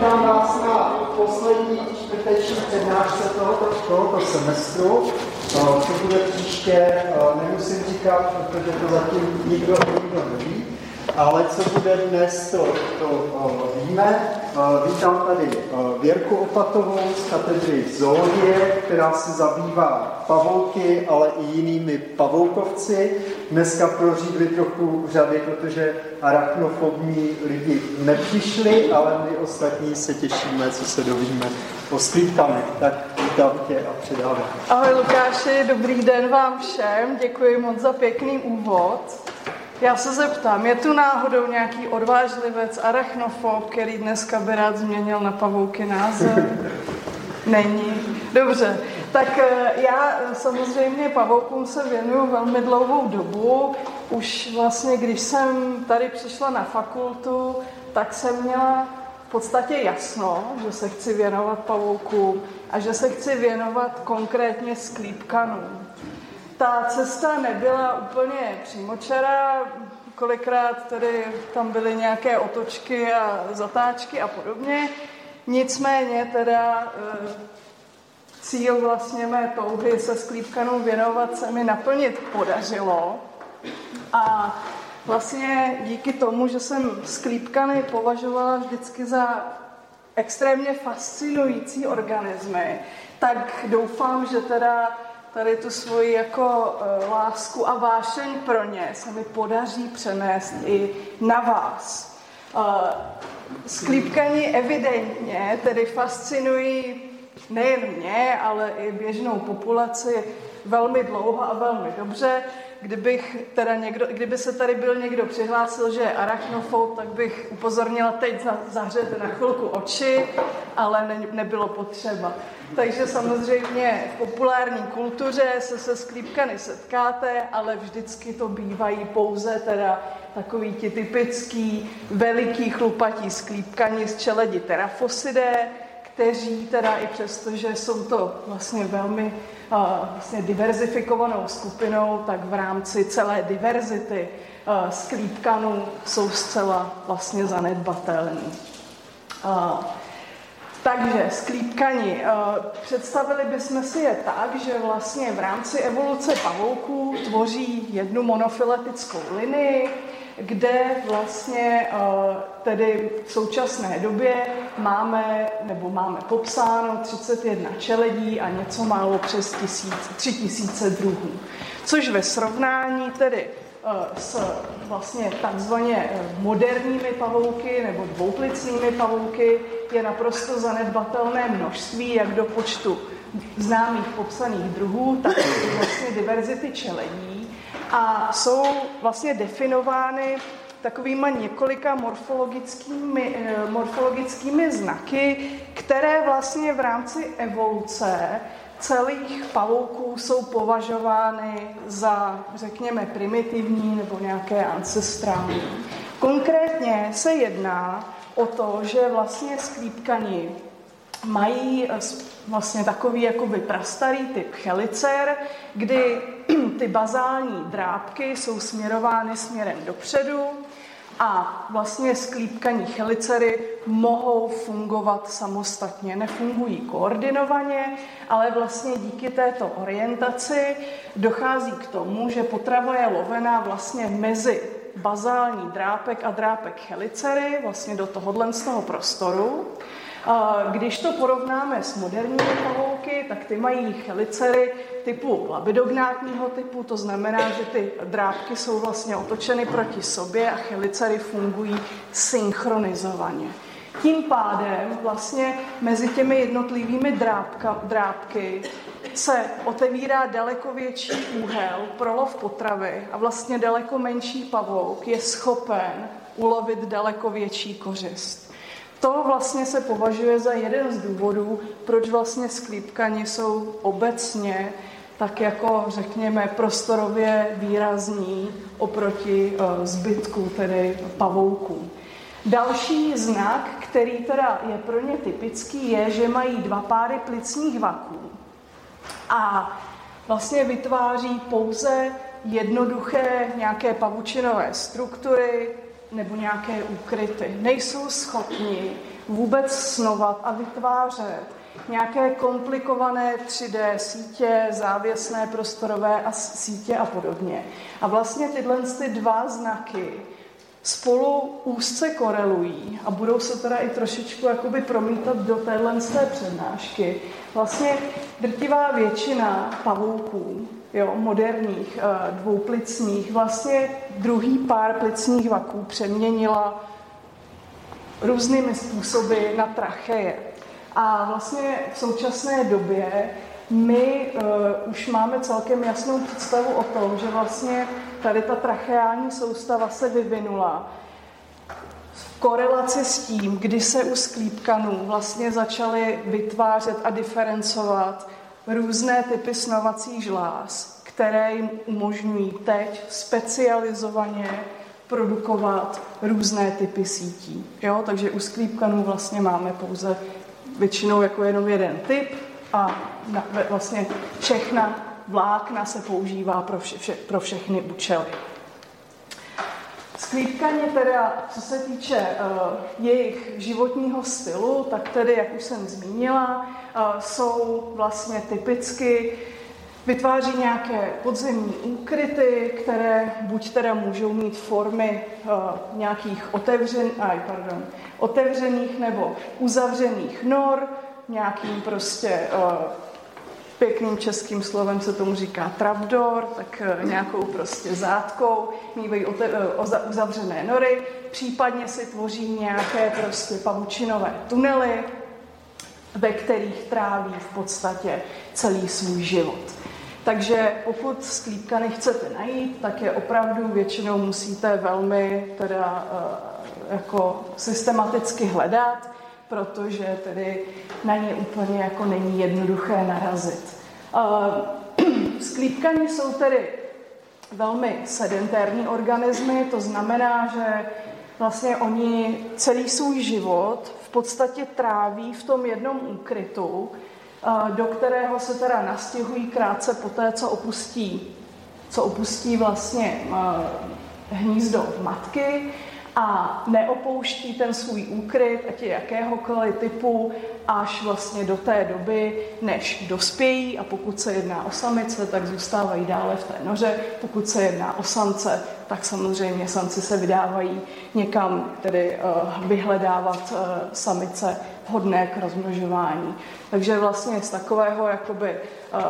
vítám vás na poslední čtvrteční přednášce tohoto, tohoto semestru. Co bude příště, nemusím říkat, protože to zatím nikdo, nikdo neví. Ale co bude dnes, to, to víme. Vítám tady Věrku Opatovou z katedry zoologie, která se zabývá pavouky, ale i jinými pavoukovci. Dneska prořídli trochu řady, protože arachnofobní lidi nepřišli, ale my ostatní se těšíme, co se dovíme o sklípkami. Tak vítám tě a předávám. Ahoj Lukáši, dobrý den vám všem. Děkuji moc za pěkný úvod. Já se zeptám, je tu náhodou nějaký odvážlivec, arachnofob, který dneska by rád změnil na pavouky název? Není. Dobře, tak eh, já samozřejmě pavoukům se věnuju velmi dlouhou dobu. Už vlastně, když jsem tady přišla na fakultu, tak jsem měla v podstatě jasno, že se chci věnovat pavoukům a že se chci věnovat konkrétně sklípkanům ta cesta nebyla úplně přímočará, kolikrát tady tam byly nějaké otočky a zatáčky a podobně. Nicméně teda eh, cíl vlastně mé touhy se sklípkanou věnovat se mi naplnit podařilo. A vlastně díky tomu, že jsem sklípkany považovala vždycky za extrémně fascinující organismy, tak doufám, že teda tady tu svoji jako uh, lásku a vášeň pro ně se mi podaří přenést i na vás. Uh, sklípkaní evidentně tedy fascinují nejen mě, ale i běžnou populaci velmi dlouho a velmi dobře. Kdybych teda někdo, kdyby se tady byl někdo přihlásil, že je arachnofob, tak bych upozornila teď za, zahřete na chvilku oči, ale ne, nebylo potřeba. Takže samozřejmě v populární kultuře se se sklípkany setkáte, ale vždycky to bývají pouze teda takový ti typický veliký chlupatí sklípkani z čeledi terafosidé, kteří teda i přesto, že jsou to vlastně velmi uh, vlastně diverzifikovanou skupinou, tak v rámci celé diverzity uh, sklípkanů jsou zcela vlastně zanedbatelní. Uh, takže sklípkani. Představili bychom si je tak, že vlastně v rámci evoluce pavouků tvoří jednu monofiletickou linii, kde vlastně eh, tedy v současné době máme, nebo máme popsáno 31 čeledí a něco málo přes tisíc, 3000 druhů. Což ve srovnání tedy eh, s vlastně takzvaně eh, moderními pavouky nebo dvouplicnými pavouky je naprosto zanedbatelné množství, jak do počtu známých popsaných druhů, tak vlastně diverzity čeledí a jsou vlastně definovány takovýma několika morfologickými, eh, morfologickými znaky, které vlastně v rámci evoluce celých pavouků jsou považovány za, řekněme, primitivní nebo nějaké ancestrální. Konkrétně se jedná o to, že vlastně sklípkani mají eh, vlastně takový jakoby prastarý typ chelicer, kdy ty bazální drápky jsou směrovány směrem dopředu a vlastně sklípkaní chelicery mohou fungovat samostatně. Nefungují koordinovaně, ale vlastně díky této orientaci dochází k tomu, že potrava je lovená vlastně mezi bazální drápek a drápek chelicery, vlastně do tohohle z toho prostoru. Když to porovnáme s moderními pavouky, tak ty mají chelicery typu labidognátního typu, to znamená, že ty drápky jsou vlastně otočeny proti sobě a chelicery fungují synchronizovaně. Tím pádem vlastně mezi těmi jednotlivými drápka, drápky se otevírá daleko větší úhel pro lov potravy a vlastně daleko menší pavouk je schopen ulovit daleko větší kořist. To vlastně se považuje za jeden z důvodů, proč vlastně sklípkani jsou obecně tak jako řekněme prostorově výrazní oproti eh, zbytku, tedy pavouků. Další znak, který teda je pro ně typický, je, že mají dva páry plicních vaků a vlastně vytváří pouze jednoduché nějaké pavučinové struktury, nebo nějaké úkryty. Nejsou schopni vůbec snovat a vytvářet nějaké komplikované 3D sítě, závěsné prostorové a sítě a podobně. A vlastně tyhle ty dva znaky spolu úzce korelují a budou se teda i trošičku jakoby promítat do téhle přednášky. Vlastně drtivá většina pavouků, jo, moderních eh, dvouplicních, vlastně druhý pár plicních vaků přeměnila různými způsoby na tracheje. A vlastně v současné době my uh, už máme celkem jasnou představu o tom, že vlastně tady ta tracheální soustava se vyvinula v korelaci s tím, kdy se u sklípkanů vlastně začaly vytvářet a diferencovat různé typy snovacích žláz, které jim umožňují teď specializovaně produkovat různé typy sítí. Jo? Takže u sklípkanů vlastně máme pouze většinou jako jenom jeden typ a na, vlastně všechna vlákna se používá pro, vše, vše, pro všechny účely. Sklípkaně teda, co se týče uh, jejich životního stylu, tak tedy, jak už jsem zmínila, uh, jsou vlastně typicky vytváří nějaké podzemní úkryty, které buď teda můžou mít formy uh, nějakých otevřen, aj, pardon, otevřených nebo uzavřených nor, nějakým prostě uh, pěkným českým slovem se tomu říká trapdoor, tak uh, nějakou prostě zátkou, mývají uh, uzavřené nory, případně si tvoří nějaké prostě pavučinové tunely, ve kterých tráví v podstatě celý svůj život. Takže pokud sklípka nechcete najít, tak je opravdu většinou musíte velmi teda uh, jako systematicky hledat, protože tedy na ně úplně jako není jednoduché narazit. Sklípkani jsou tedy velmi sedentární organismy, to znamená, že vlastně oni celý svůj život v podstatě tráví v tom jednom úkrytu, do kterého se teda nastěhují krátce po té, co opustí, co opustí vlastně hnízdo matky a neopouští ten svůj úkryt, ať je jakéhokoliv typu, až vlastně do té doby, než dospějí a pokud se jedná o samice, tak zůstávají dále v té noře, pokud se jedná o samce, tak samozřejmě samci se vydávají někam, tedy uh, vyhledávat uh, samice vhodné k rozmnožování. Takže vlastně z takového jakoby uh,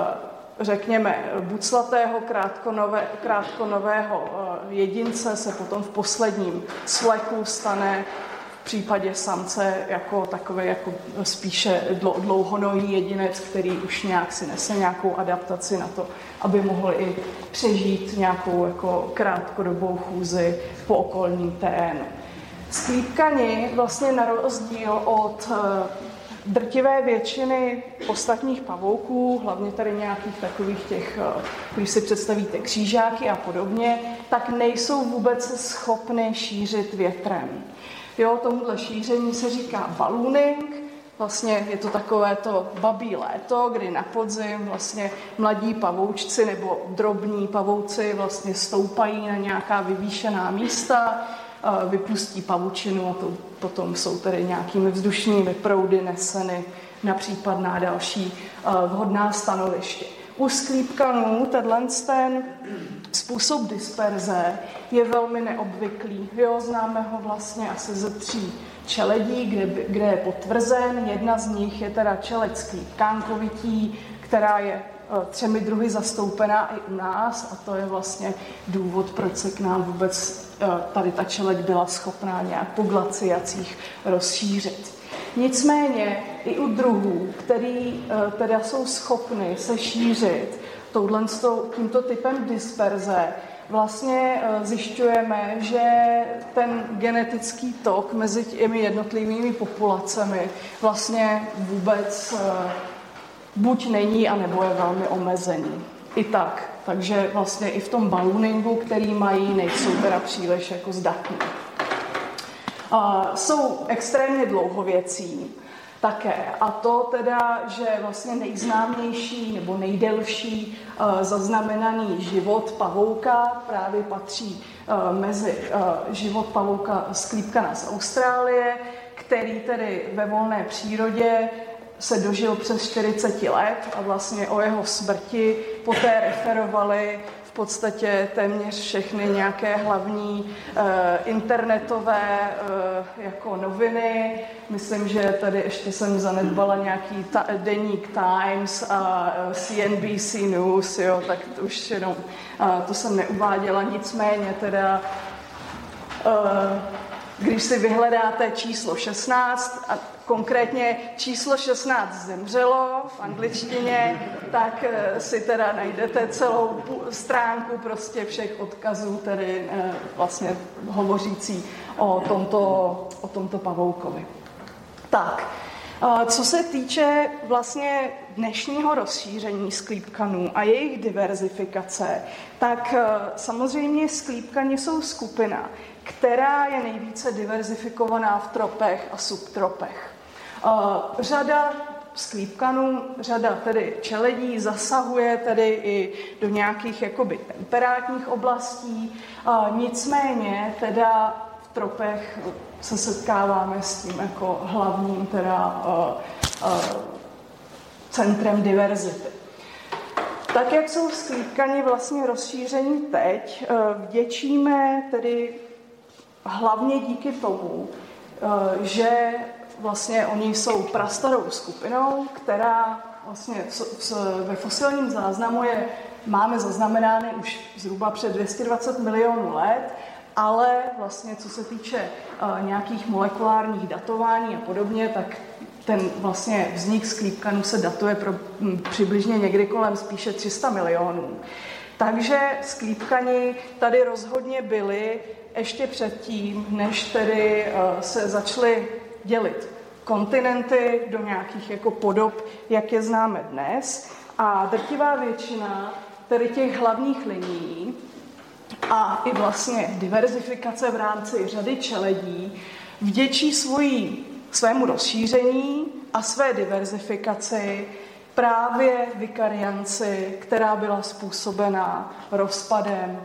řekněme, buclatého krátkonové, krátkonového jedince se potom v posledním sleku stane v případě samce jako takový jako spíše dlouhonohý jedinec, který už nějak si nese nějakou adaptaci na to, aby mohl i přežít nějakou jako krátkodobou chůzi po okolním terénu. Sklípkani vlastně na rozdíl od eh, drtivé většiny ostatních pavouků, hlavně tady nějakých takových těch, eh, když si představíte křížáky a podobně, tak nejsou vůbec schopny šířit větrem. Jo, tomuhle šíření se říká ballooning, Vlastně je to takové to babí léto, kdy na podzim vlastně mladí pavoučci nebo drobní pavouci vlastně stoupají na nějaká vyvýšená místa, vypustí pavučinu a to potom jsou tedy nějakými vzdušnými proudy neseny na případná další vhodná stanoviště. U sklípkanů tenhle ten způsob disperze je velmi neobvyklý. Jo, známe ho vlastně asi ze tří čeledí, kde, kde je potvrzen. Jedna z nich je teda čeleď sklípkánkovití, která je třemi druhy zastoupená i u nás a to je vlastně důvod, proč se k nám vůbec eh, tady ta čeleď byla schopná nějak po glaciacích rozšířit. Nicméně i u druhů, který eh, teda jsou schopny se šířit touhle, tímto typem disperze, vlastně zjišťujeme, že ten genetický tok mezi těmi jednotlivými populacemi vlastně vůbec buď není, anebo je velmi omezený. I tak. Takže vlastně i v tom ballooningu, který mají, nejsou teda příliš jako zdatní. Uh, jsou extrémně dlouhověcí. také. A to teda, že vlastně nejznámější nebo nejdelší uh, zaznamenaný život pavouka právě patří uh, mezi život pavouka sklípkana z Austrálie, který tedy ve volné přírodě se dožil přes 40 let a vlastně o jeho smrti poté referovali v podstatě téměř všechny nějaké hlavní uh, internetové uh, jako noviny. Myslím, že tady ještě jsem zanedbala nějaký ta, deník Times a uh, CNBC News, jo, tak to už jenom uh, to jsem neuváděla. Nicméně teda uh, když si vyhledáte číslo 16 a konkrétně číslo 16 zemřelo v angličtině, tak eh, si teda najdete celou stránku prostě všech odkazů, tedy eh, vlastně hovořící o tomto, o tomto pavoukovi. Tak, co se týče vlastně dnešního rozšíření sklípkanů a jejich diverzifikace, tak eh, samozřejmě sklípkani jsou skupina, která je nejvíce diverzifikovaná v tropech a subtropech. Řada sklípkanů, řada tedy čeledí zasahuje tedy i do nějakých jakoby temperátních oblastí, nicméně teda tropech se setkáváme s tím jako hlavním teda centrem diverzity. Tak, jak jsou sklípkani vlastně rozšíření teď, vděčíme tedy hlavně díky tomu, že vlastně oni jsou prastarou skupinou, která vlastně ve fosilním záznamu je, máme zaznamenány už zhruba před 220 milionů let, ale vlastně co se týče uh, nějakých molekulárních datování a podobně, tak ten vlastně vznik sklípkanů se datuje pro m, přibližně někdy kolem spíše 300 milionů. Takže sklípkani tady rozhodně byli ještě předtím, než tedy uh, se začaly dělit kontinenty do nějakých jako podob, jak je známe dnes. A drtivá většina tedy těch hlavních linií a i vlastně diverzifikace v rámci řady čeledí vděčí svojí, svému rozšíření a své diverzifikaci právě vykarianci, která byla způsobena rozpadem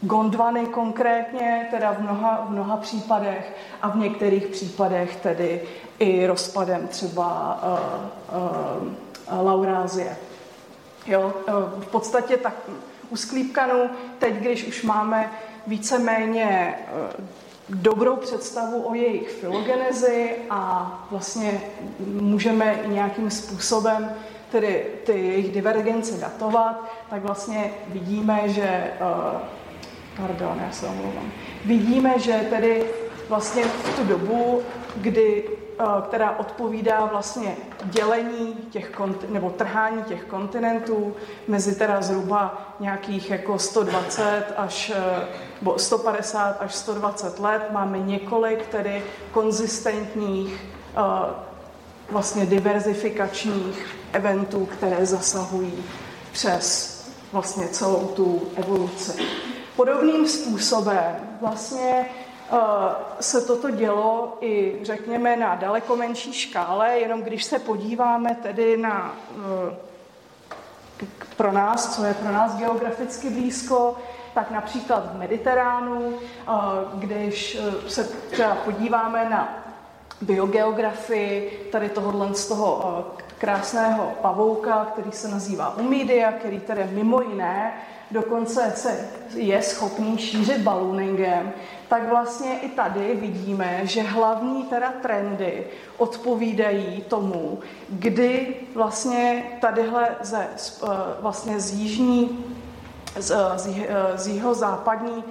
Gondvany konkrétně, teda v mnoha, v mnoha případech a v některých případech tedy i rozpadem třeba uh, uh, laurázie. Jo, v podstatě tak u sklípkanů teď, když už máme víceméně uh, dobrou představu o jejich filogenezi a vlastně můžeme nějakým způsobem tedy ty jejich divergence datovat, tak vlastně vidíme, že uh, Pardon, já se omlouvám. Vidíme, že tedy vlastně v tu dobu, kdy, eh, která odpovídá vlastně dělení těch nebo trhání těch kontinentů mezi teda zhruba nějakých jako 120 až eh, bo 150 až 120 let. Máme několik tedy konzistentních eh, vlastně diverzifikačních eventů, které zasahují přes vlastně celou tu evoluci. Podobným způsobem vlastně se toto dělo i, řekněme, na daleko menší škále, jenom když se podíváme tedy na uh, pro nás, co je pro nás geograficky blízko, tak například v Mediteránu, uh, když se třeba podíváme na biogeografii tady tohohle z toho krásného pavouka, který se nazývá Umidia, který tedy mimo jiné dokonce se je schopný šířit ballooningem, tak vlastně i tady vidíme, že hlavní teda trendy odpovídají tomu, kdy vlastně tadyhle ze, eh, vlastně z jižní, z, z, z jeho západní,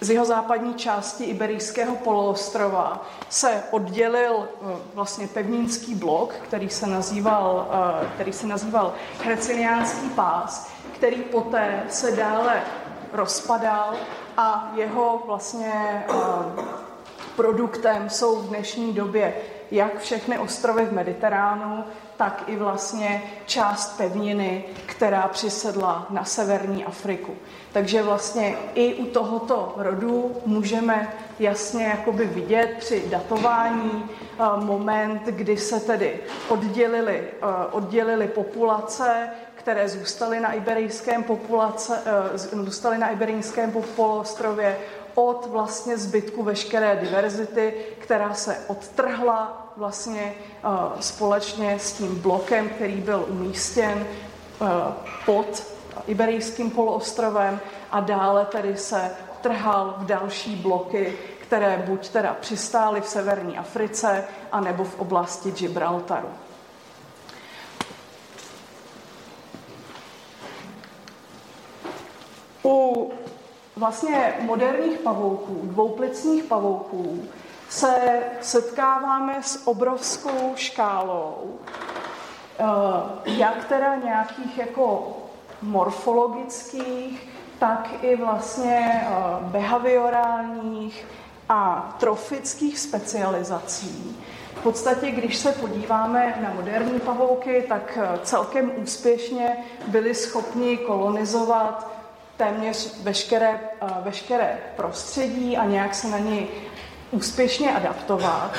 z jeho západní části Iberijského poloostrova se oddělil eh, vlastně pevninský blok, který se nazýval, eh, který se nazýval Herciniánský pás, který poté se dále rozpadal a jeho vlastně produktem jsou v dnešní době jak všechny ostrovy v Mediteránu, tak i vlastně část pevniny, která přisedla na severní Afriku. Takže vlastně i u tohoto rodu můžeme jasně jakoby vidět při datování eh, moment, kdy se tedy oddělily, eh, oddělily populace, které zůstaly na iberijském, populace, eh, zůstaly na iberijském poloostrově od vlastně zbytku veškeré diverzity, která se odtrhla vlastně společně s tím blokem, který byl umístěn pod Iberijským poloostrovem a dále tedy se trhal v další bloky, které buď teda přistály v severní Africe, anebo v oblasti Gibraltaru. U vlastně moderních pavouků, dvouplicních pavouků, se setkáváme s obrovskou škálou, eh, jak teda nějakých jako morfologických, tak i vlastně eh, behaviorálních a trofických specializací. V podstatě, když se podíváme na moderní pavouky, tak eh, celkem úspěšně byli schopni kolonizovat téměř veškeré, veškeré prostředí a nějak se na něj úspěšně adaptovat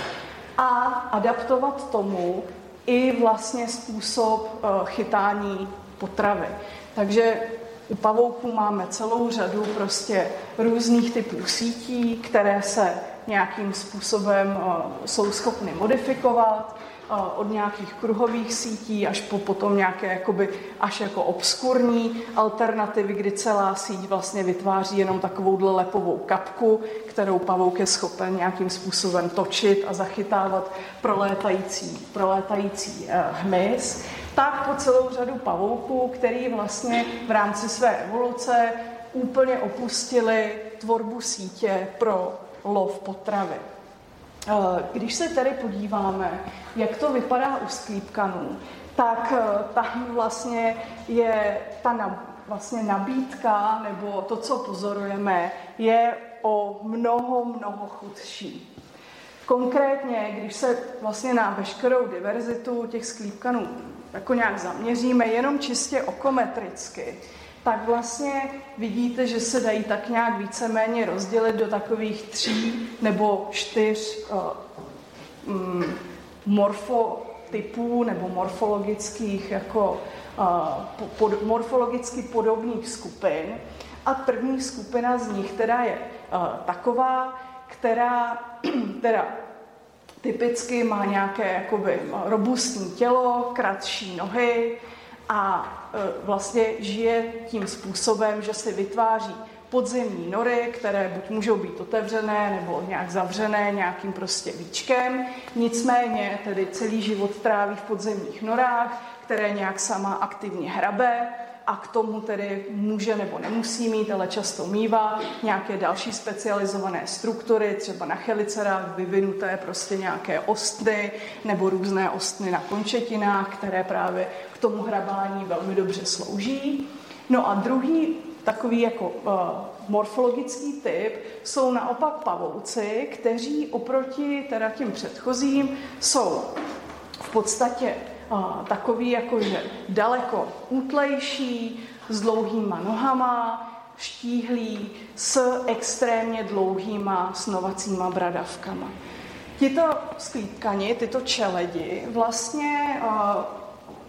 a adaptovat tomu i vlastně způsob chytání potravy. Takže u pavouků máme celou řadu prostě různých typů sítí, které se nějakým způsobem eh, jsou schopny modifikovat, eh, od nějakých kruhových sítí až po potom nějaké jakoby, až jako obskurní alternativy, kdy celá síť vlastně vytváří jenom takovou lepovou kapku, kterou pavouk je schopen nějakým způsobem točit a zachytávat prolétající, prolétající eh, hmyz tak po celou řadu pavouků, který vlastně v rámci své evoluce úplně opustili tvorbu sítě pro lov potravy. Eh, když se tedy podíváme, jak to vypadá u sklípkanů, tak eh, tam vlastně je ta vlastně nabídka, nebo to, co pozorujeme, je o mnoho, mnoho chudší. Konkrétně, když se vlastně na veškerou diverzitu těch sklípkanů jako nějak zaměříme jenom čistě okometricky, tak vlastně vidíte, že se dají tak nějak víceméně rozdělit do takových tří nebo čtyř uh, morfotypů nebo morfologických jako uh, pod, morfologicky podobných skupin. A první skupina z nich teda je uh, taková, která teda typicky má nějaké jakoby robustní tělo, kratší nohy a e, vlastně žije tím způsobem, že si vytváří podzemní nory, které buď můžou být otevřené nebo nějak zavřené nějakým prostě víčkem. Nicméně tedy celý život tráví v podzemních norách, které nějak sama aktivně hrabe a k tomu tedy může nebo nemusí mít, ale často mývá nějaké další specializované struktury, třeba na chelicerách vyvinuté prostě nějaké ostny nebo různé ostny na končetinách, které právě k tomu hrabání velmi dobře slouží. No a druhý takový jako uh, morfologický typ jsou naopak pavouci, kteří oproti teda těm předchozím jsou v podstatě takový jakože daleko útlejší, s dlouhýma nohama, štíhlý, s extrémně dlouhýma snovacíma bradavkama. Tito sklípkani, tyto čeledi vlastně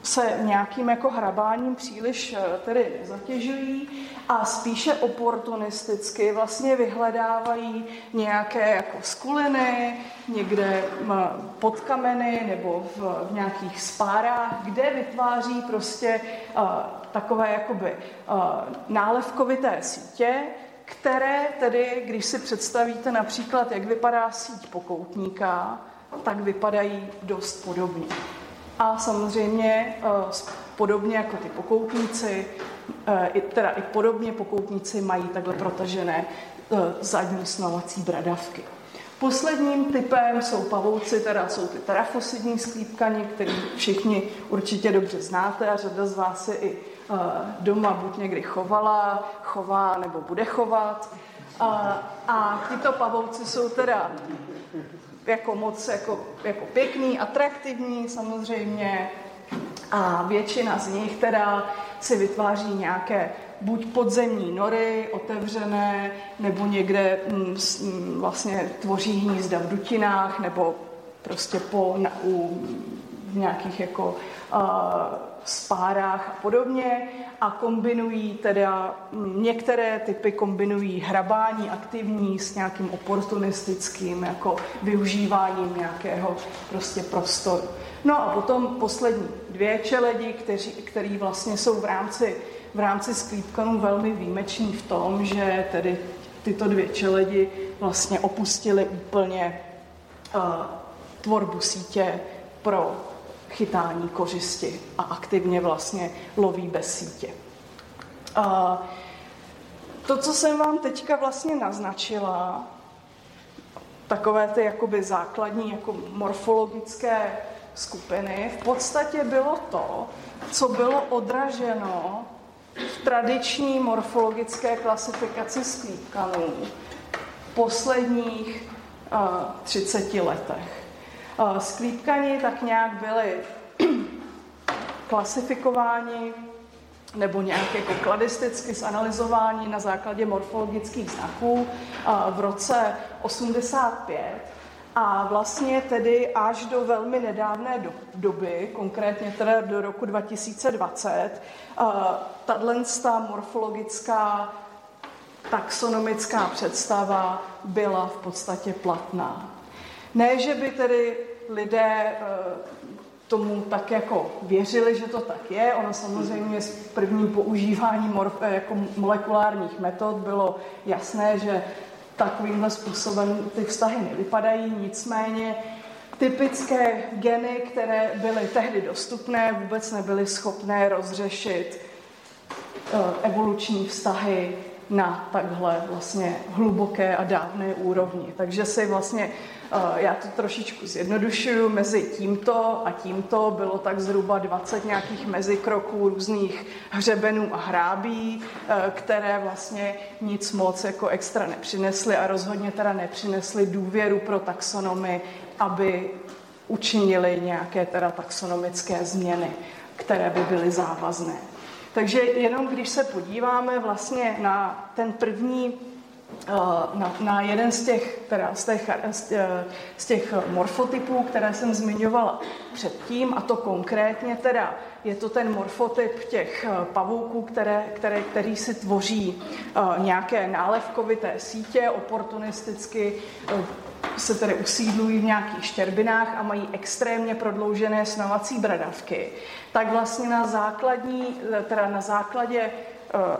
se nějakým jako hrabáním příliš eh, tedy nezatěžují a spíše oportunisticky vlastně vyhledávají nějaké jako skuliny, někde pod kameny nebo v, v nějakých spárách, kde vytváří prostě uh, takové jakoby uh, nálevkovité sítě, které tedy, když si představíte například, jak vypadá síť pokoutníka, tak vypadají dost podobně. A samozřejmě uh, podobně jako ty pokoutníci, uh, teda i podobně pokoutníci mají takhle protažené uh, zadní snovací bradavky. Posledním typem jsou pavouci, teda jsou ty terafosidní sklípkani, který všichni určitě dobře znáte a řada z vás se i doma buď někdy chovala, chová nebo bude chovat. A, a tyto pavouci jsou teda jako moc jako, jako pěkný, atraktivní samozřejmě. A většina z nich teda si vytváří nějaké buď podzemní nory otevřené, nebo někde mm, mm, vlastně tvoří hnízda v dutinách, nebo prostě po, na, u, v nějakých jako spárách a podobně a kombinují teda, mm, některé typy kombinují hrabání aktivní s nějakým oportunistickým jako využíváním nějakého prostě prostoru. No a potom poslední dvě čeledi, kteří, který vlastně jsou v rámci, v rámci sklípkanů velmi výjimeční v tom, že tedy tyto dvě čeledi vlastně opustili úplně uh, tvorbu sítě pro chytání kořisti a aktivně vlastně loví bez sítě. Uh, to, co jsem vám teďka vlastně naznačila, takové ty jakoby základní jako morfologické skupiny v podstatě bylo to, co bylo odraženo v tradiční morfologické klasifikaci sklípkanů v posledních uh, 30 letech. Sklípkani tak nějak byli klasifikováni nebo nějak jako kladisticky zanalizováni na základě morfologických znaků v roce 85 a vlastně tedy až do velmi nedávné doby, konkrétně teda do roku 2020, tato morfologická taxonomická představa byla v podstatě platná. Ne, že by tedy lidé e, tomu tak jako věřili, že to tak je. Ono samozřejmě s prvním používáním e, jako molekulárních metod bylo jasné, že takovýmhle způsobem ty vztahy nevypadají, nicméně typické geny, které byly tehdy dostupné, vůbec nebyly schopné rozřešit eh, evoluční vztahy na takhle vlastně hluboké a dávné úrovni. Takže si vlastně Eh, já to trošičku zjednodušuju, mezi tímto a tímto bylo tak zhruba 20 nějakých mezikroků různých hřebenů a hrábí, eh, které vlastně nic moc jako extra nepřinesly a rozhodně teda nepřinesly důvěru pro taxonomy, aby učinili nějaké teda taxonomické změny, které by byly závazné. Takže jenom když se podíváme vlastně na ten první Eh, na, na jeden z těch, teda z, těch, z těch morfotypů, které jsem zmiňovala předtím, a to konkrétně teda je to ten morfotyp těch eh, pavouků, které, které, který si tvoří eh, nějaké nálevkovité sítě, oportunisticky se tedy usídlují v nějakých štěrbinách a mají extrémně prodloužené snovací bradavky, tak vlastně na základní, teda na základě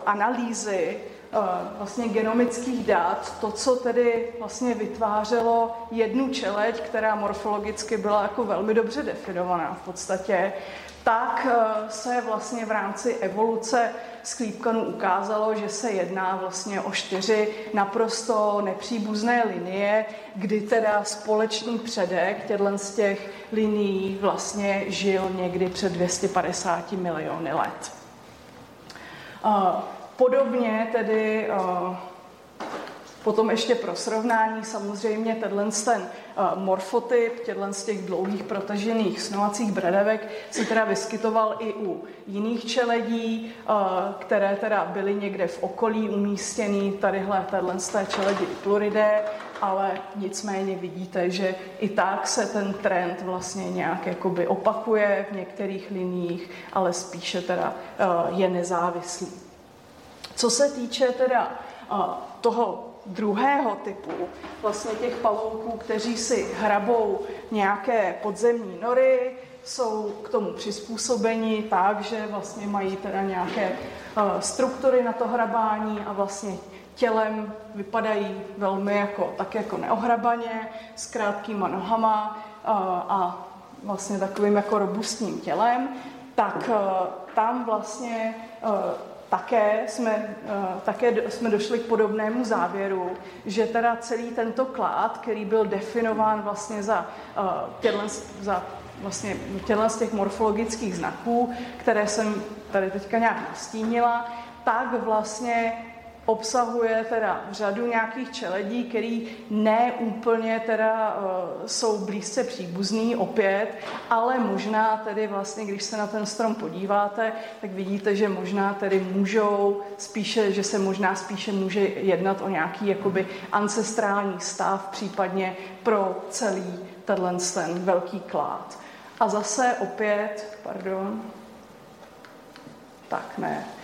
analýzy Eh, vlastně genomických dat, to, co tedy vlastně vytvářelo jednu čeleď, která morfologicky byla jako velmi dobře definovaná v podstatě, tak eh, se vlastně v rámci evoluce sklípkanů ukázalo, že se jedná vlastně o čtyři naprosto nepříbuzné linie, kdy teda společný předek těchto z těch linií vlastně žil někdy před 250 miliony let. Uh, Podobně tedy eh, Potom ještě pro srovnání samozřejmě tenhle ten uh, morfotyp, těchto z těch dlouhých protažených snovacích bradavek se teda vyskytoval i u jiných čeledí, uh, které teda byly někde v okolí umístěný, tadyhle tenhle z té čeledi pluridé, ale nicméně vidíte, že i tak se ten trend vlastně nějak jakoby opakuje v některých liních, ale spíše teda uh, je nezávislý. Co se týče teda toho druhého typu, vlastně těch pavouků, kteří si hrabou nějaké podzemní nory, jsou k tomu přizpůsobeni tak, že vlastně mají teda nějaké struktury na to hrabání a vlastně tělem vypadají velmi jako, tak jako neohrabaně, s krátkýma nohama a vlastně takovým jako robustním tělem, tak tam vlastně také jsme, uh, také jsme došli k podobnému závěru, že teda celý tento klád, který byl definován vlastně za, uh, těhle, za vlastně těhle z těch morfologických znaků, které jsem tady teďka nějak nastínila, tak vlastně obsahuje teda řadu nějakých čeledí, který ne úplně teda uh, jsou blízce příbuzný opět, ale možná tedy vlastně, když se na ten strom podíváte, tak vidíte, že možná tedy můžou spíše, že se možná spíše může jednat o nějaký jakoby ancestrální stav, případně pro celý tenhle ten velký klád. A zase opět, pardon, tak ne, Eh, eh,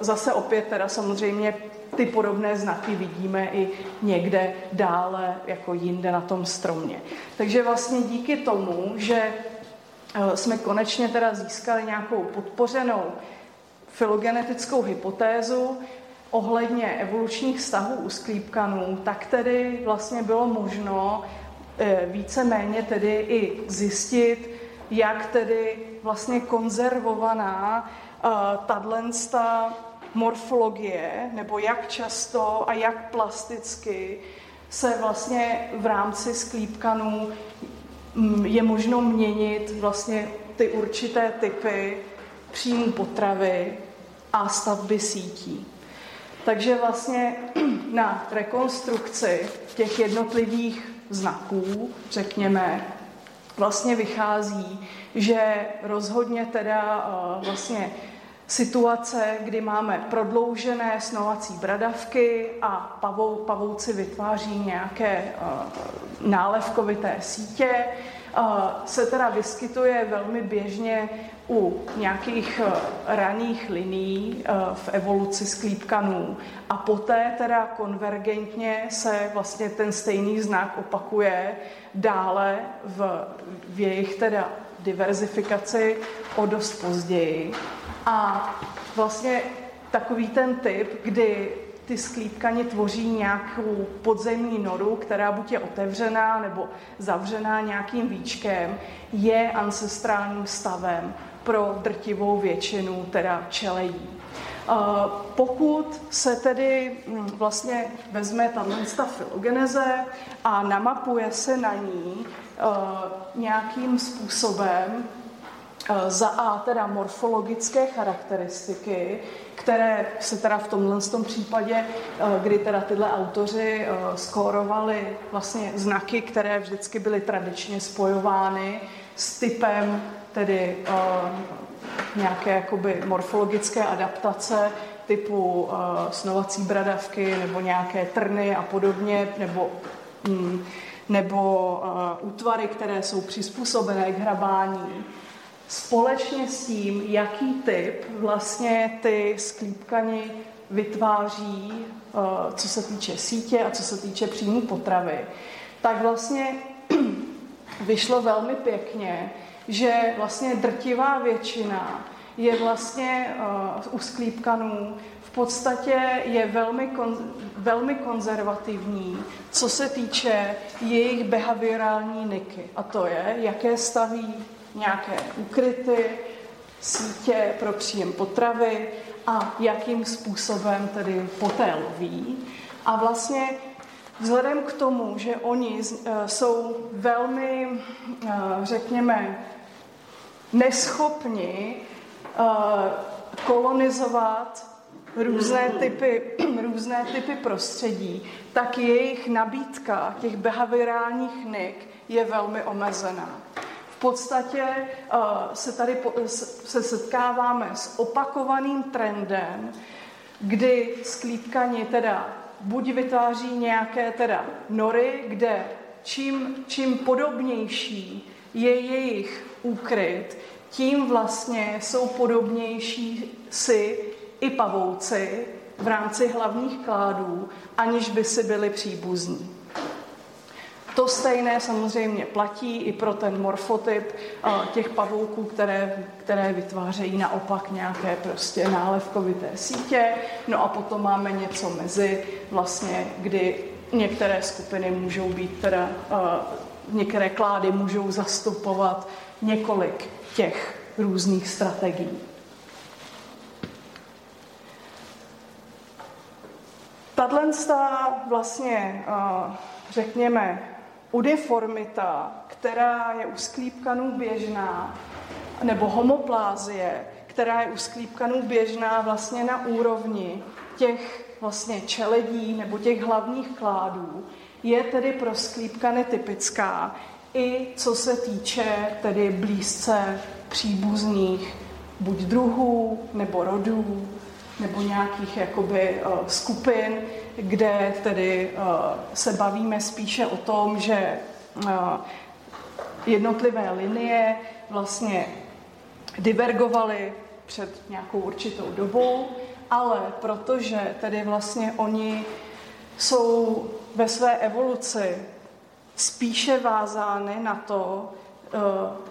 zase opět teda samozřejmě ty podobné znaky vidíme i někde dále, jako jinde na tom stromě. Takže vlastně díky tomu, že eh, jsme konečně teda získali nějakou podpořenou filogenetickou hypotézu ohledně evolučních vztahů u sklípkanů, tak tedy vlastně bylo možno víceméně tedy i zjistit, jak tedy vlastně konzervovaná tato morfologie, nebo jak často a jak plasticky se vlastně v rámci sklípkanů mm, je možno měnit vlastně ty určité typy příjmu potravy a stavby sítí. Takže vlastně na rekonstrukci těch jednotlivých znaků, řekněme, vlastně vychází, že rozhodně teda uh, vlastně situace, kdy máme prodloužené snovací bradavky a pavou, pavouci vytváří nějaké uh, nálevkovité sítě, uh, se teda vyskytuje velmi běžně u nějakých uh, raných liní uh, v evoluci sklípkanů a poté teda konvergentně se vlastně ten stejný znak opakuje dále v, v jejich teda diverzifikaci o dost později. A vlastně takový ten typ, kdy ty sklípkani tvoří nějakou podzemní noru, která buď je otevřená nebo zavřená nějakým víčkem, je ancestrálním stavem pro drtivou většinu teda čelejí. Pokud se tedy hm, vlastně vezme tato filogeneze a namapuje se na ní nějakým způsobem Eh, za A teda morfologické charakteristiky, které se teda v tomhle tom případě, eh, kdy teda tyhle autoři skórovali vlastně znaky, které vždycky byly tradičně spojovány s typem tedy nějaké jakoby morfologické adaptace typu snovací bradavky nebo nějaké trny a podobně, nebo mm, nebo útvary, které jsou přizpůsobené k hrabání, společně s tím, jaký typ vlastně ty sklípkani vytváří, eh, co se týče sítě a co se týče příjmu potravy, tak vlastně vyšlo velmi pěkně, že vlastně drtivá většina je vlastně uh, u sklípkanů v podstatě je velmi, kon, velmi konzervativní, co se týče jejich behaviorální niky. A to je, jaké staví nějaké ukryty, sítě pro příjem potravy a jakým způsobem tedy poté loví. A vlastně vzhledem k tomu, že oni eh, jsou velmi, eh, řekněme, neschopni eh, kolonizovat různé typy, různé typy prostředí, tak jejich nabídka těch behaviorálních nik je velmi omezená. V podstatě uh, se tady se setkáváme s opakovaným trendem, kdy sklípkani teda buď vytváří nějaké teda nory, kde čím, čím podobnější je jejich úkryt, tím vlastně jsou podobnější si i pavouci v rámci hlavních kládů, aniž by si byli příbuzní. To stejné samozřejmě platí i pro ten morfotyp těch pavouků, které, které vytvářejí naopak nějaké prostě nálevkovité sítě. No a potom máme něco mezi, vlastně, kdy některé skupiny můžou být teda, některé klády můžou zastupovat několik těch různých strategií. Tato vlastně, řekněme, uniformita, která je u sklípkanů běžná, nebo homoplázie, která je u sklípkanů běžná vlastně na úrovni těch vlastně čeledí nebo těch hlavních kládů je tedy pro sklípka netypická, i co se týče tedy blízce příbuzných buď druhů nebo rodů nebo nějakých jakoby uh, skupin, kde tedy uh, se bavíme spíše o tom, že uh, jednotlivé linie vlastně divergovaly před nějakou určitou dobou, ale protože tedy vlastně oni jsou ve své evoluci spíše vázány na to, eh,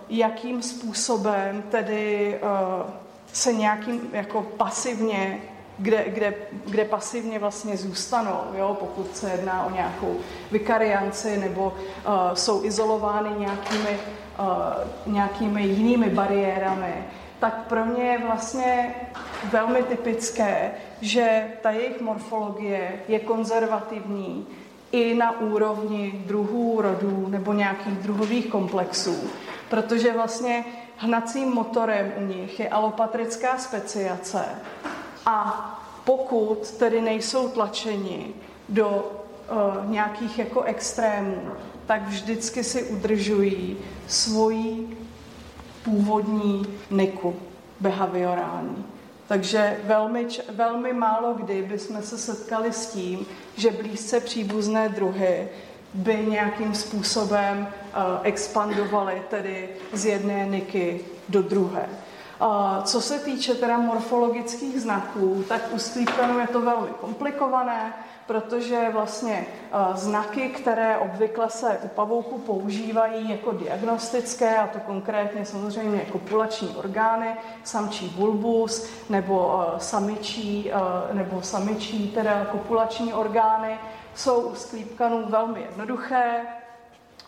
jakým způsobem tedy eh, se nějakým jako pasivně, kde, kde, kde pasivně vlastně zůstanou, jo? pokud se jedná o nějakou vikarianci nebo uh, jsou izolovány nějakými, nějakými jinými bariérami, tak pro ně je vlastně velmi typické, že ta jejich morfologie je konzervativní i na úrovni druhů, rodů nebo nějakých druhových komplexů, protože vlastně hnacím motorem u nich je alopatrická speciace a pokud tedy nejsou tlačeni do uh, nějakých jako extrémů, tak vždycky si udržují svoji původní niku behaviorální. Takže velmi, velmi málo kdy bychom se setkali s tím, že blízce příbuzné druhy by nějakým způsobem uh, expandovaly tedy z jedné niky do druhé. Uh, co se týče teda morfologických znaků, tak u je to velmi komplikované, protože vlastně uh, znaky, které obvykle se u pavouku používají jako diagnostické, a to konkrétně samozřejmě kopulační orgány, samčí bulbus nebo uh, samičí, nebo samičí teda kopulační orgány, jsou u sklípkanů velmi jednoduché,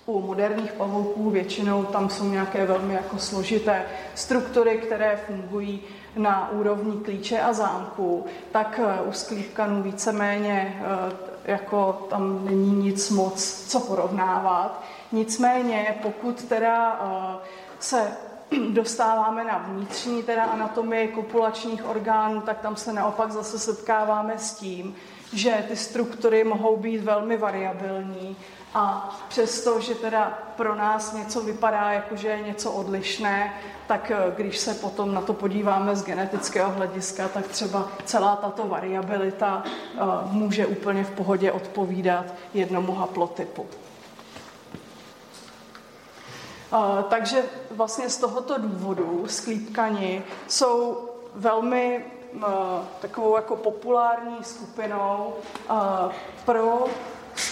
u moderních pavouků většinou tam jsou nějaké velmi jako složité struktury, které fungují na úrovni klíče a zámku, tak eh, u sklípkanů víceméně eh, jako tam není nic moc co porovnávat. Nicméně, pokud teda eh, se dostáváme na vnitřní teda anatomii kopulačních orgánů, tak tam se naopak zase setkáváme s tím, že ty struktury mohou být velmi variabilní a přesto, že teda pro nás něco vypadá jako, že je něco odlišné, tak eh, když se potom na to podíváme z genetického hlediska, tak třeba celá tato variabilita uh, může úplně v pohodě odpovídat jednomu haplotypu. Uh, takže vlastně z tohoto důvodu sklípkani jsou velmi takovou jako populární skupinou pro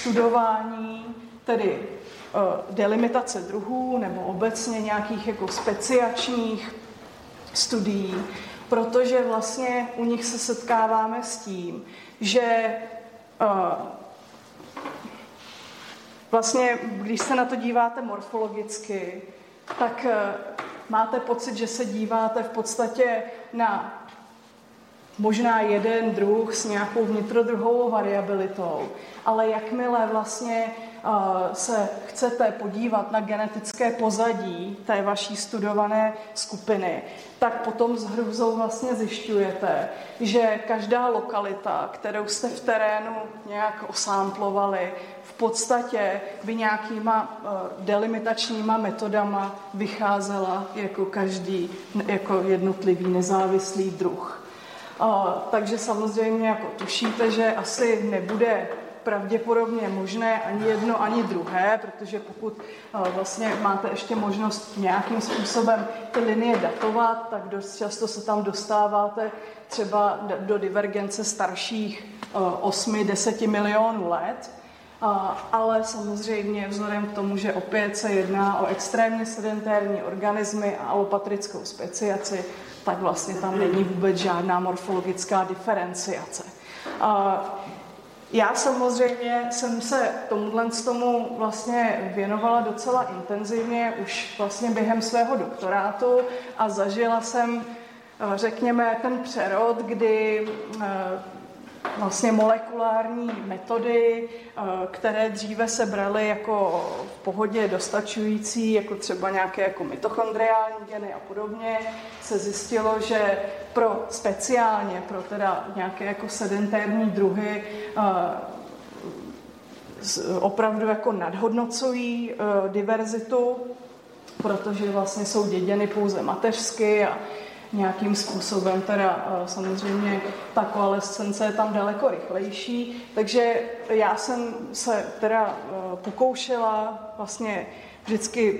studování tedy eh, delimitace druhů nebo obecně nějakých jako speciačních studií, protože vlastně u nich se setkáváme s tím, že eh, vlastně, když se na to díváte morfologicky, tak eh, máte pocit, že se díváte v podstatě na možná jeden druh s nějakou vnitrodruhovou variabilitou, ale jakmile vlastně uh, se chcete podívat na genetické pozadí té vaší studované skupiny, tak potom s hrůzou vlastně zjišťujete, že každá lokalita, kterou jste v terénu nějak osámplovali, v podstatě by nějakýma uh, delimitačníma metodama vycházela jako každý, jako jednotlivý nezávislý druh. Uh, takže samozřejmě jako tušíte, že asi nebude pravděpodobně možné ani jedno, ani druhé, protože pokud vlastně máte ještě možnost nějakým způsobem ty linie datovat, tak dost často se tam dostáváte třeba do divergence starších uh, 8-10 milionů let. Ale samozřejmě vzhledem k tomu, že opět se jedná o extrémně sedentární organismy a alopatrickou speciaci, tak vlastně tam není vůbec žádná morfologická diferenciace. Já samozřejmě jsem se tomuhle tomu vlastně věnovala docela intenzivně už vlastně během svého doktorátu a zažila jsem, řekněme, ten přerod, kdy vlastně molekulární metody, eh, které dříve se braly jako v pohodě dostačující, jako třeba nějaké jako mitochondriální geny a podobně, se zjistilo, že pro speciálně pro teda nějaké jako sedentární druhy eh, opravdu jako nadhodnocují eh, diverzitu, protože vlastně jsou děděny pouze mateřsky a nějakým způsobem, teda eh, samozřejmě ta koalescence je tam daleko rychlejší, takže já jsem se teda eh, pokoušela vlastně vždycky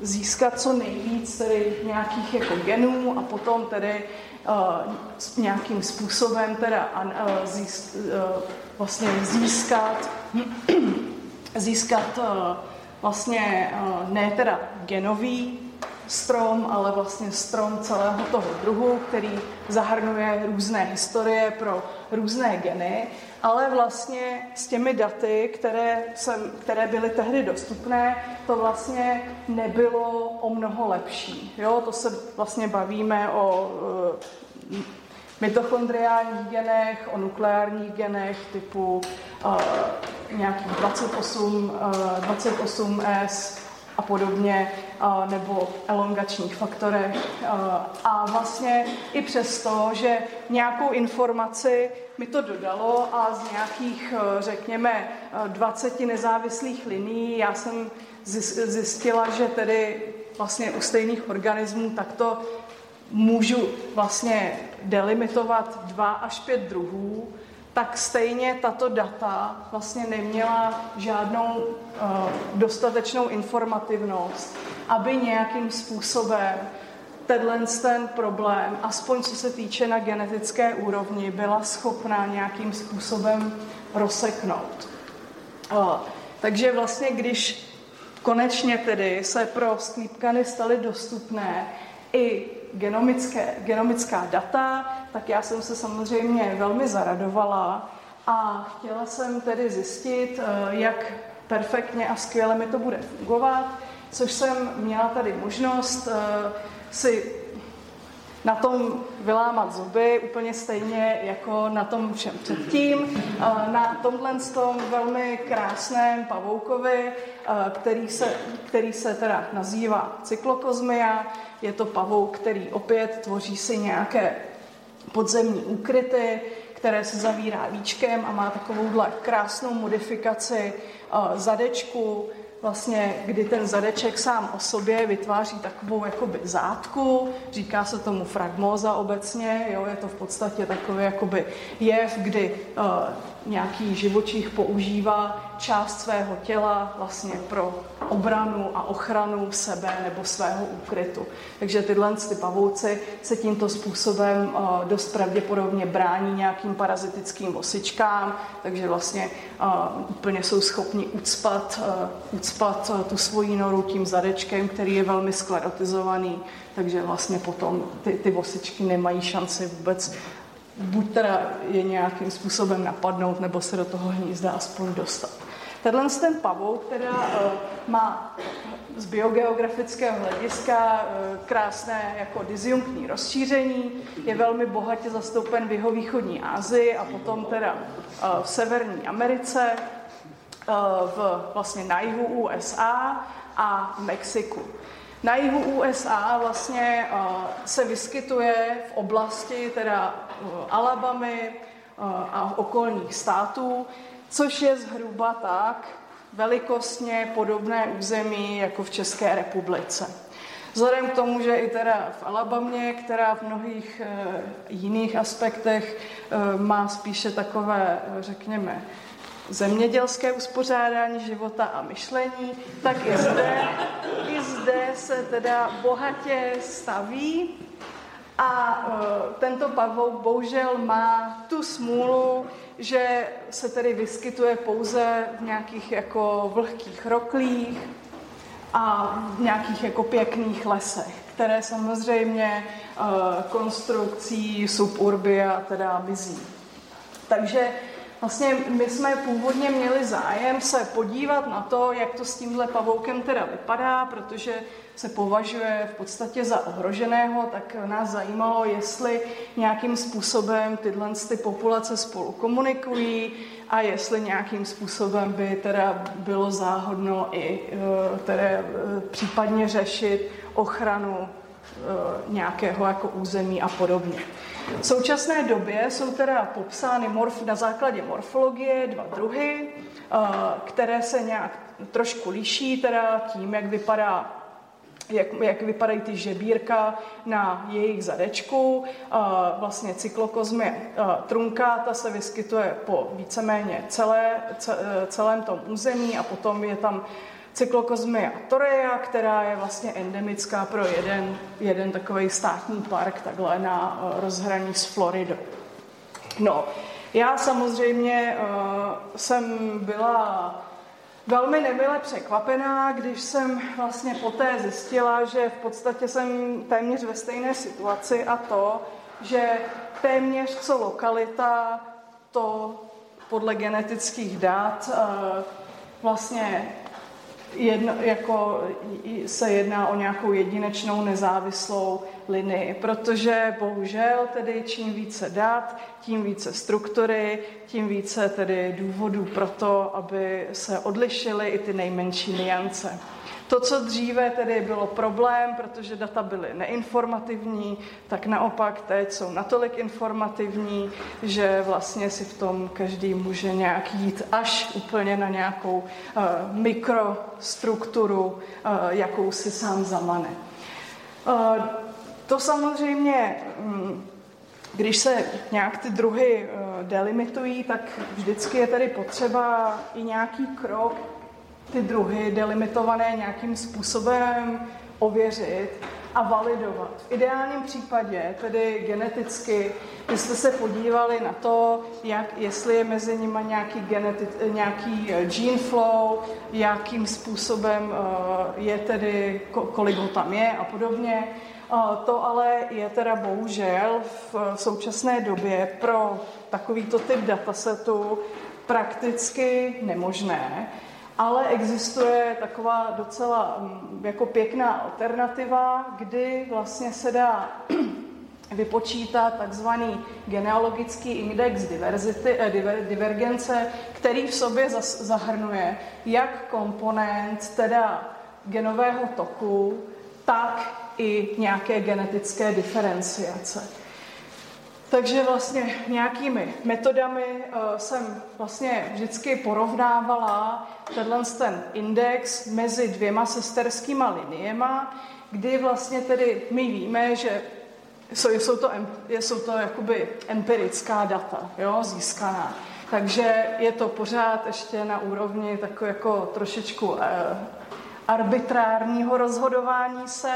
získat co nejvíc tedy nějakých jako genů a potom tedy uh, nějakým způsobem teda uh, získ, uh, vlastně získat získat uh, vlastně uh, ne teda genový strom, ale vlastně strom celého toho druhu, který zahrnuje různé historie pro různé geny, ale vlastně s těmi daty, které, jsem, které byly tehdy dostupné, to vlastně nebylo o mnoho lepší. Jo, to se vlastně bavíme o uh, mitochondriálních genech, o nukleárních genech typu uh, nějakých 28, uh, 28S, a podobně, nebo elongačních faktorech. A vlastně i přesto, že nějakou informaci mi to dodalo a z nějakých, řekněme, 20 nezávislých linií já jsem zjistila, že tedy vlastně u stejných organismů takto můžu vlastně delimitovat dva až pět druhů, tak stejně tato data vlastně neměla žádnou uh, dostatečnou informativnost, aby nějakým způsobem tenhle ten problém, aspoň co se týče na genetické úrovni, byla schopná nějakým způsobem rozseknout. Uh, takže vlastně, když konečně tedy se pro sklípkany staly dostupné i genomické, genomická data, tak já jsem se samozřejmě velmi zaradovala a chtěla jsem tedy zjistit, eh, jak perfektně a skvěle mi to bude fungovat, což jsem měla tady možnost eh, si na tom vylámat zuby úplně stejně jako na tom všem předtím. Na tomhle tom velmi krásném pavoukovi, který se, který se teda nazývá cyklokozmia. Je to pavouk, který opět tvoří si nějaké podzemní úkryty, které se zavírá víčkem a má takovouhle krásnou modifikaci zadečku, vlastně, kdy ten zadeček sám o sobě vytváří takovou jakoby zátku, říká se tomu fragmóza obecně, jo, je to v podstatě takový jakoby jev, kdy uh, nějaký živočích používá část svého těla vlastně pro obranu a ochranu sebe nebo svého úkrytu. Takže tyhle ty pavouci se tímto způsobem uh, dost pravděpodobně brání nějakým parazitickým osičkám, takže vlastně uh, úplně jsou schopni ucpat, uh, ucpat tu svoji noru tím zadečkem, který je velmi sklerotizovaný, takže vlastně potom ty, ty osičky nemají šanci vůbec buď teda je nějakým způsobem napadnout, nebo se do toho hnízda aspoň dostat. Tenhle ten pavouk teda uh, má z biogeografického hlediska uh, krásné jako disjunktní rozšíření, je velmi bohatě zastoupen v jeho východní Asii a potom teda uh, v Severní Americe, v, vlastně na jihu USA a Mexiku. Na jihu USA vlastně se vyskytuje v oblasti teda Alabamy a okolních států, což je zhruba tak velikostně podobné území jako v České republice. Vzhledem k tomu, že i teda v Alabamě, která v mnohých e, jiných aspektech má spíše takové, řekněme, zemědělské uspořádání života a myšlení, tak i zde, i zde se teda bohatě staví a uh, tento pavouk bohužel má tu smůlu, že se tedy vyskytuje pouze v nějakých jako vlhkých roklích a v nějakých jako pěkných lesech, které samozřejmě uh, konstrukcí suburbia teda mizí. Takže vlastně my jsme původně měli zájem se podívat na to, jak to s tímhle pavoukem teda vypadá, protože se považuje v podstatě za ohroženého, tak nás zajímalo, jestli nějakým způsobem tyhle ty populace spolu komunikují a jestli nějakým způsobem by teda bylo záhodno i e, teda e, případně řešit ochranu e, nějakého jako území a podobně. V současné době jsou teda popsány morf, na základě morfologie dva druhy, které se nějak trošku liší teda tím, jak vypadá jak, jak vypadají ty žebírka na jejich zadečku. Vlastně cyklokozmy trunka, ta se vyskytuje po víceméně celé, celém tom území a potom je tam cyklokozmia torea, která je vlastně endemická pro jeden, jeden takový státní park takhle na rozhraní s Floridou. No, já samozřejmě uh, jsem byla velmi nemile překvapená, když jsem vlastně poté zjistila, že v podstatě jsem téměř ve stejné situaci a to, že téměř co lokalita, to podle genetických dat eh, vlastně jedno, jako se jedná o nějakou jedinečnou nezávislou linii, protože bohužel tedy čím více dat, tím více struktury, tím více tedy důvodů pro to, aby se odlišily i ty nejmenší niance. To, co dříve tedy bylo problém, protože data byly neinformativní, tak naopak teď jsou natolik informativní, že vlastně si v tom každý může nějak jít až úplně na nějakou uh, mikrostrukturu, uh, jakou si sám zamane. Uh, to samozřejmě, um, když se nějak ty druhy uh, delimitují, tak vždycky je tady potřeba i nějaký krok, ty druhy delimitované nějakým způsobem ověřit a validovat. V ideálním případě, tedy geneticky, byste se podívali na to, jak, jestli je mezi nimi nějaký, geneti, nějaký eh, gene flow, jakým způsobem uh, je tedy, kolik ho tam je a podobně. To ale je teda bohužel v současné době pro takovýto typ datasetu prakticky nemožné ale existuje taková docela mm, jako pěkná alternativa, kdy vlastně se dá vypočítat takzvaný genealogický index diverzity, eh, diver, divergence, který v sobě zahrnuje jak komponent teda genového toku, tak i nějaké genetické diferenciace. Takže vlastně nějakými metodami uh, jsem vlastně vždycky porovnávala tenhle ten index mezi dvěma sesterskýma liniema, kdy vlastně tedy my víme, že jsou, to, jsou to jakoby empirická data, jo, získaná. Takže je to pořád ještě na úrovni takové jako trošičku uh, arbitrárního rozhodování se,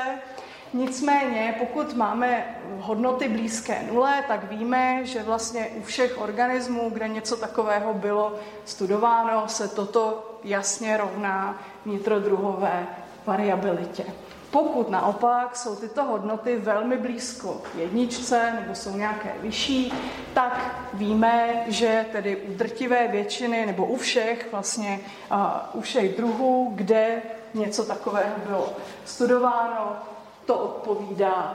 Nicméně, pokud máme hodnoty blízké nule, tak víme, že vlastně u všech organismů, kde něco takového bylo studováno, se toto jasně rovná vnitrodruhové variabilitě. Pokud naopak jsou tyto hodnoty velmi blízko jedničce nebo jsou nějaké vyšší, tak víme, že tedy u drtivé většiny nebo u všech vlastně uh, u všech druhů, kde něco takového bylo studováno, to odpovídá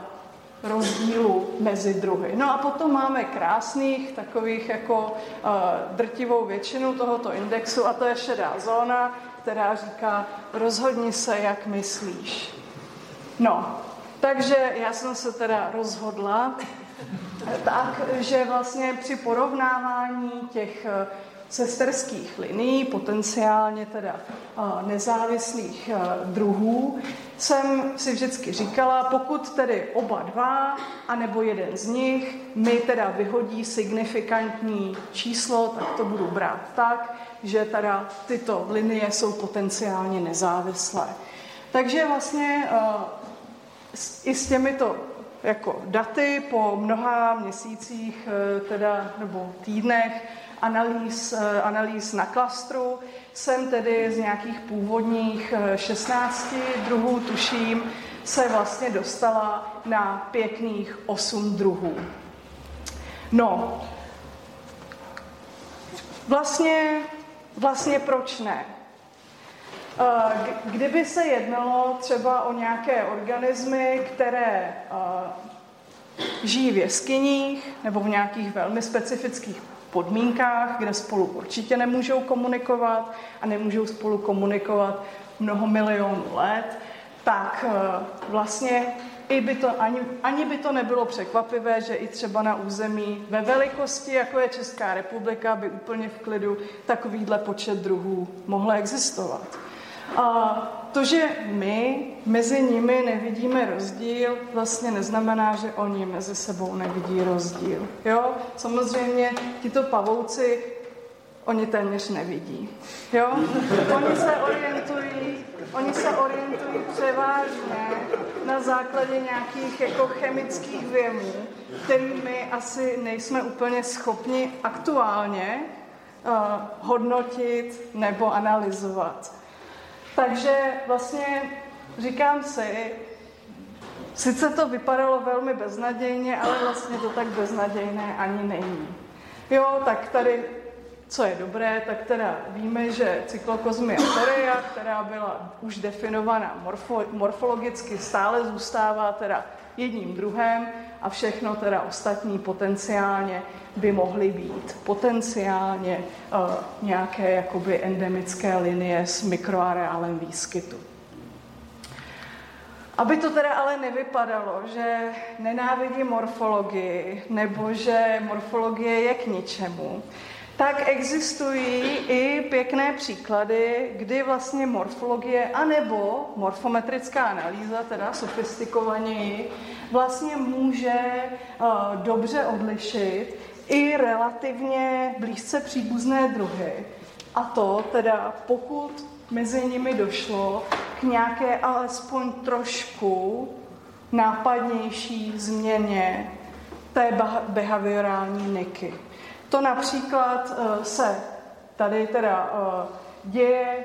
rozdílu mezi druhy. No a potom máme krásných takových jako uh, drtivou většinu tohoto indexu a to je šedá zóna, která říká rozhodni se, jak myslíš. No, takže já jsem se teda rozhodla tak, že vlastně při porovnávání těch uh, sesterských linií, potenciálně teda nezávislých druhů, jsem si vždycky říkala, pokud tedy oba dva, anebo jeden z nich, mi teda vyhodí signifikantní číslo, tak to budu brát tak, že teda tyto linie jsou potenciálně nezávislé. Takže vlastně i s těmito jako daty po mnoha měsících teda, nebo týdnech analýz, eh, analýz na klastru. Jsem tedy z nějakých původních 16 eh, druhů, tuším, se vlastně dostala na pěkných 8 druhů. No, vlastně, vlastně proč ne? Eh, kdyby se jednalo třeba o nějaké organismy, které žijí v jeskyních nebo v nějakých velmi specifických podmínkách, kde spolu určitě nemůžou komunikovat a nemůžou spolu komunikovat mnoho milionů let, tak eh, vlastně i by to, ani, ani by to nebylo překvapivé, že i třeba na území ve velikosti, jako je Česká republika, by úplně v klidu takovýhle počet druhů mohl existovat. A to, že my mezi nimi nevidíme rozdíl, vlastně neznamená, že oni mezi sebou nevidí rozdíl. Jo? Samozřejmě tito pavouci, oni téměř nevidí. Jo? Oni se orientují, oni se orientují převážně na základě nějakých jako chemických věmů, který my asi nejsme úplně schopni aktuálně uh, hodnotit nebo analyzovat. Takže vlastně říkám si, sice to vypadalo velmi beznadějně, ale vlastně to tak beznadějné ani není. Jo, tak tady, co je dobré, tak teda víme, že cyklokozmia toria, která byla už definovaná morfo, morfologicky, stále zůstává teda jedním druhem a všechno teda ostatní potenciálně by mohly být potenciálně uh, nějaké jakoby endemické linie s mikroareálem výskytu. Aby to teda ale nevypadalo, že nenávidí morfologii nebo že morfologie je k ničemu, tak existují i pěkné příklady, kdy vlastně morfologie anebo morfometrická analýza, teda sofistikovaněji, vlastně může uh, dobře odlišit i relativně blízce příbuzné druhy. A to teda, pokud mezi nimi došlo k nějaké alespoň trošku nápadnější změně té behaviorální niky. To například uh, se tady teda uh, děje,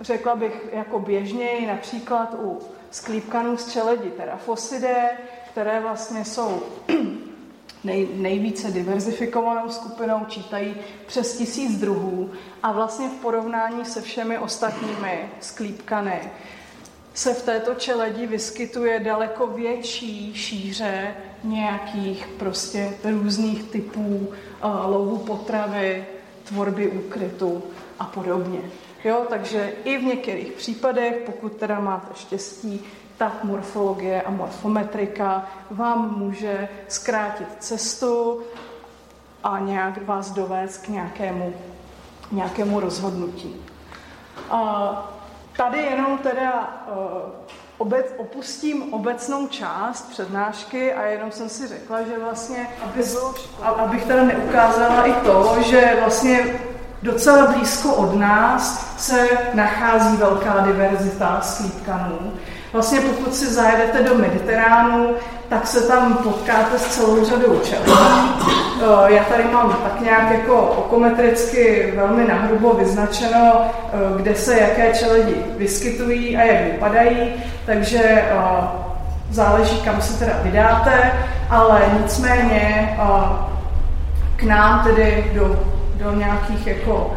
řekla bych jako běžněji, například u sklípkanů z čeledi, teda fosidé, které vlastně jsou nej, nejvíce diverzifikovanou skupinou, čítají přes tisíc druhů a vlastně v porovnání se všemi ostatními sklípkany se v této čeledi vyskytuje daleko větší šíře nějakých prostě různých typů uh, lovu potravy, tvorby úkrytu a podobně. Jo, takže i v některých případech, pokud teda máte štěstí, tak morfologie a morfometrika vám může zkrátit cestu a nějak vás dovést k nějakému, nějakému rozhodnutí. A tady jenom teda uh, obec, opustím obecnou část přednášky a jenom jsem si řekla, že vlastně, aby abych teda neukázala i to, že vlastně docela blízko od nás se nachází velká diverzita sklípkanů. Vlastně pokud si zajedete do Mediteránu, tak se tam potkáte s celou řadou čelí. Eh, já tady mám tak nějak jako okometricky velmi nahrubo vyznačeno, eh, kde se jaké čeledi vyskytují a jak vypadají, takže eh, záleží, kam se teda vydáte, ale nicméně k nám tedy do, do nějakých jako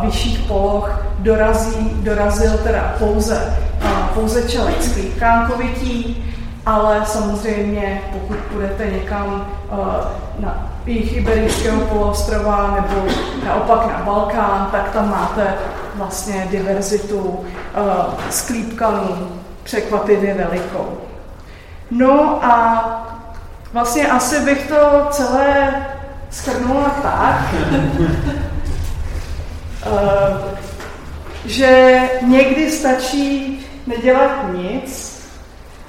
vyšších poloh dorazí, dorazil teda pouze pouze čelek sklípkánkovitý, ale samozřejmě pokud půjdete někam na jich Iberijského poloostrova nebo naopak na Balkán, tak tam máte vlastně diverzitu sklípkanů překvapivě velikou. No a vlastně asi bych to celé schrnula tak, že někdy stačí nedělat nic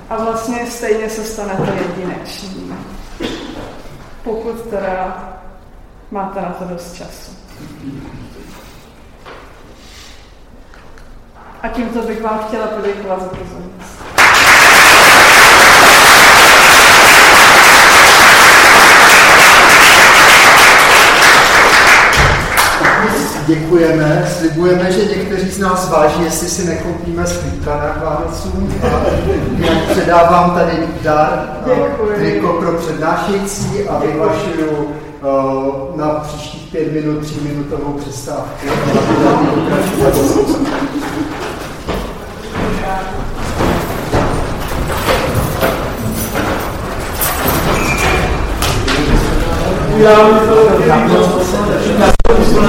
a vlastně stejně se stanete jedinečný. Pokud teda máte na to dost času. A tímto bych vám chtěla poděkovat za pozornost. děkujeme, slibujeme, že někteří z nás váží, jestli si nekoupíme slíka na Vánocům a předávám tady dar eh, triko pro přednášející a vyhlašuju eh, na příštích pět minut, tři minutovou přestávku. Já